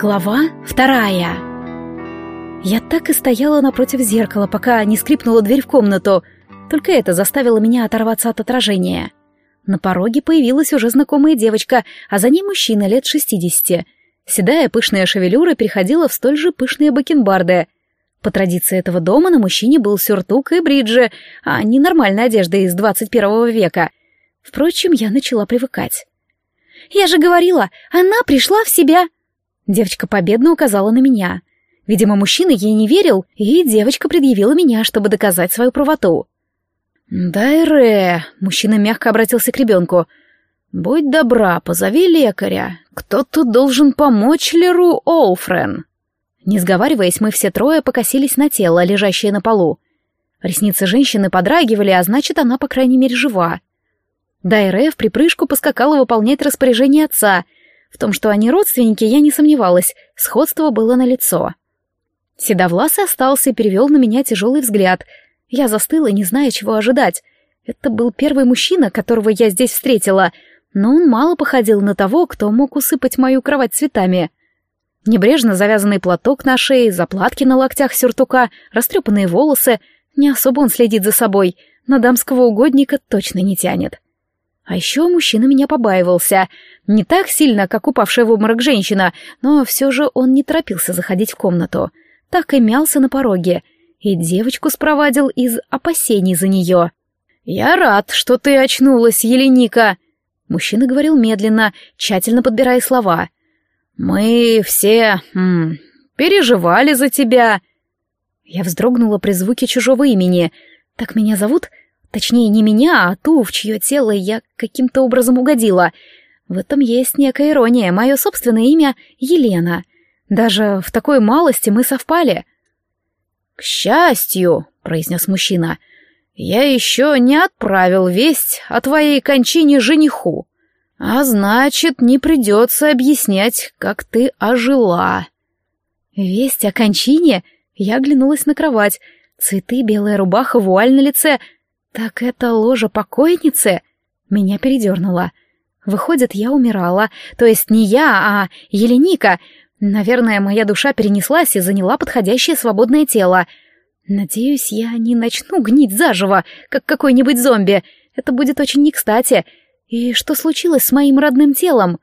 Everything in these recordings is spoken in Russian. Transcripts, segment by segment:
Глава вторая. Я так и стояла напротив зеркала, пока не скрипнула дверь в комнату. Только это заставило меня оторваться от отражения. На пороге появилась уже знакомая девочка, а за ней мужчина лет шестидесяти. Седая пышная шевелюра переходила в столь же пышные бакенбарды. По традиции этого дома на мужчине был сюртук и бриджи, а не нормальная одежда из двадцать первого века. Впрочем, я начала привыкать. «Я же говорила, она пришла в себя!» Девочка победно указала на меня. Видимо, мужчина ей не верил, и девочка предъявила меня, чтобы доказать свою правоту. «Дайре», — мужчина мягко обратился к ребенку, — «будь добра, позови лекаря. Кто-то должен помочь Леру Олфрен». Не сговариваясь, мы все трое покосились на тело, лежащее на полу. Ресницы женщины подрагивали, а значит, она, по крайней мере, жива. Дайре в припрыжку поскакала выполнять распоряжение отца — в том, что они родственники, я не сомневалась, сходство было налицо. Седовласый остался и перевел на меня тяжелый взгляд. Я застыла, не зная, чего ожидать. Это был первый мужчина, которого я здесь встретила, но он мало походил на того, кто мог усыпать мою кровать цветами. Небрежно завязанный платок на шее, заплатки на локтях сюртука, растрепанные волосы. Не особо он следит за собой, на дамского угодника точно не тянет. А еще мужчина меня побаивался. Не так сильно, как упавшая в обморок женщина, но все же он не торопился заходить в комнату. Так и мялся на пороге. И девочку спровадил из опасений за нее. «Я рад, что ты очнулась, Еленика!» Мужчина говорил медленно, тщательно подбирая слова. «Мы все... М, переживали за тебя!» Я вздрогнула при звуке чужого имени. «Так меня зовут?» Точнее, не меня, а ту, в чье тело я каким-то образом угодила. В этом есть некая ирония. Мое собственное имя — Елена. Даже в такой малости мы совпали. «К счастью», — произнес мужчина, — «я еще не отправил весть о твоей кончине жениху. А значит, не придется объяснять, как ты ожила». «Весть о кончине?» Я оглянулась на кровать. Цветы, белая рубаха, вуаль на лице — «Так это ложа покойницы?» Меня передернуло. Выходит, я умирала. То есть не я, а Еленика. Наверное, моя душа перенеслась и заняла подходящее свободное тело. Надеюсь, я не начну гнить заживо, как какой-нибудь зомби. Это будет очень не кстати. И что случилось с моим родным телом?»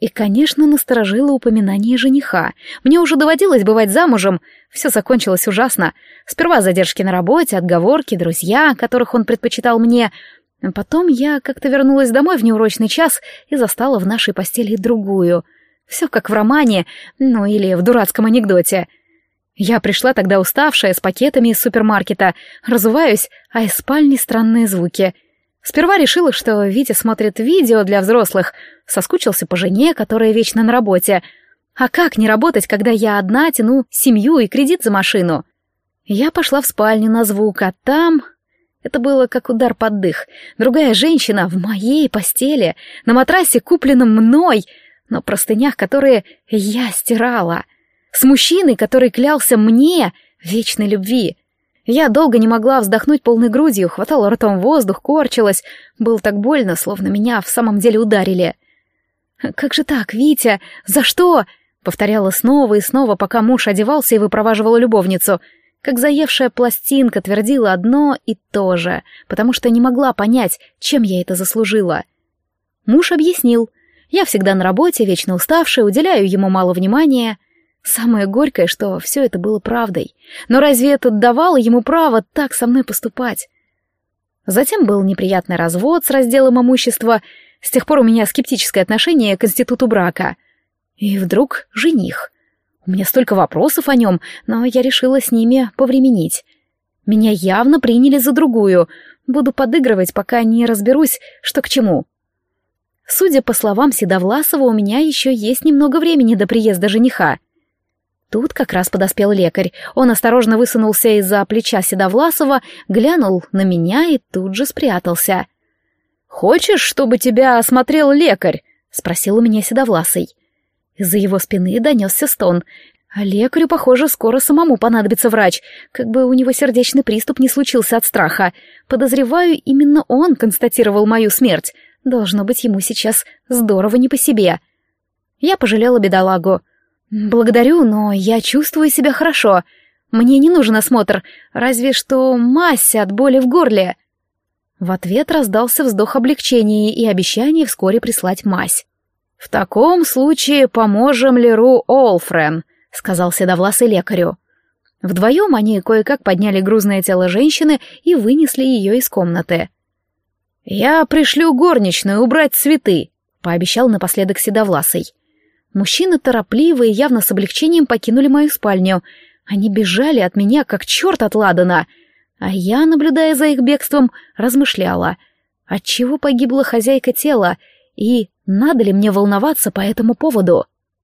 И, конечно, насторожило упоминание жениха. Мне уже доводилось бывать замужем. Все закончилось ужасно. Сперва задержки на работе, отговорки, друзья, которых он предпочитал мне. Потом я как-то вернулась домой в неурочный час и застала в нашей постели другую. Все как в романе, ну или в дурацком анекдоте. Я пришла тогда уставшая, с пакетами из супермаркета, разуваюсь, а из спальни странные звуки — Сперва решила, что Витя смотрит видео для взрослых, соскучился по жене, которая вечно на работе. А как не работать, когда я одна тяну семью и кредит за машину? Я пошла в спальню на звук, а там... Это было как удар под дых. Другая женщина в моей постели, на матрасе, купленном мной, на простынях, которые я стирала. С мужчиной, который клялся мне вечной любви. Я долго не могла вздохнуть полной грудью, хватала ртом воздух, корчилась. Было так больно, словно меня в самом деле ударили. «Как же так, Витя? За что?» Повторяла снова и снова, пока муж одевался и выпроваживал любовницу. Как заевшая пластинка твердила одно и то же, потому что не могла понять, чем я это заслужила. Муж объяснил. Я всегда на работе, вечно уставшая, уделяю ему мало внимания — Самое горькое, что все это было правдой. Но разве это давало ему право так со мной поступать? Затем был неприятный развод с разделом имущества. С тех пор у меня скептическое отношение к институту брака. И вдруг жених. У меня столько вопросов о нем, но я решила с ними повременить. Меня явно приняли за другую. Буду подыгрывать, пока не разберусь, что к чему. Судя по словам Седовласова, у меня еще есть немного времени до приезда жениха. Тут как раз подоспел лекарь. Он осторожно высунулся из-за плеча Седовласова, глянул на меня и тут же спрятался. «Хочешь, чтобы тебя осмотрел лекарь?» — спросил у меня Седовласый. Из-за его спины донесся стон. А лекарю, похоже, скоро самому понадобится врач, как бы у него сердечный приступ не случился от страха. Подозреваю, именно он констатировал мою смерть. Должно быть ему сейчас здорово не по себе. Я пожалела бедолагу. «Благодарю, но я чувствую себя хорошо. Мне не нужен осмотр, разве что мазь от боли в горле». В ответ раздался вздох облегчения и обещание вскоре прислать мазь. «В таком случае поможем Леру Олфрен», — сказал седовласый лекарю. Вдвоем они кое-как подняли грузное тело женщины и вынесли ее из комнаты. «Я пришлю горничную убрать цветы», — пообещал напоследок Седовласый. Мужчины торопливо и явно с облегчением покинули мою спальню. Они бежали от меня, как черт от Ладана. А я, наблюдая за их бегством, размышляла, отчего погибла хозяйка тела и надо ли мне волноваться по этому поводу.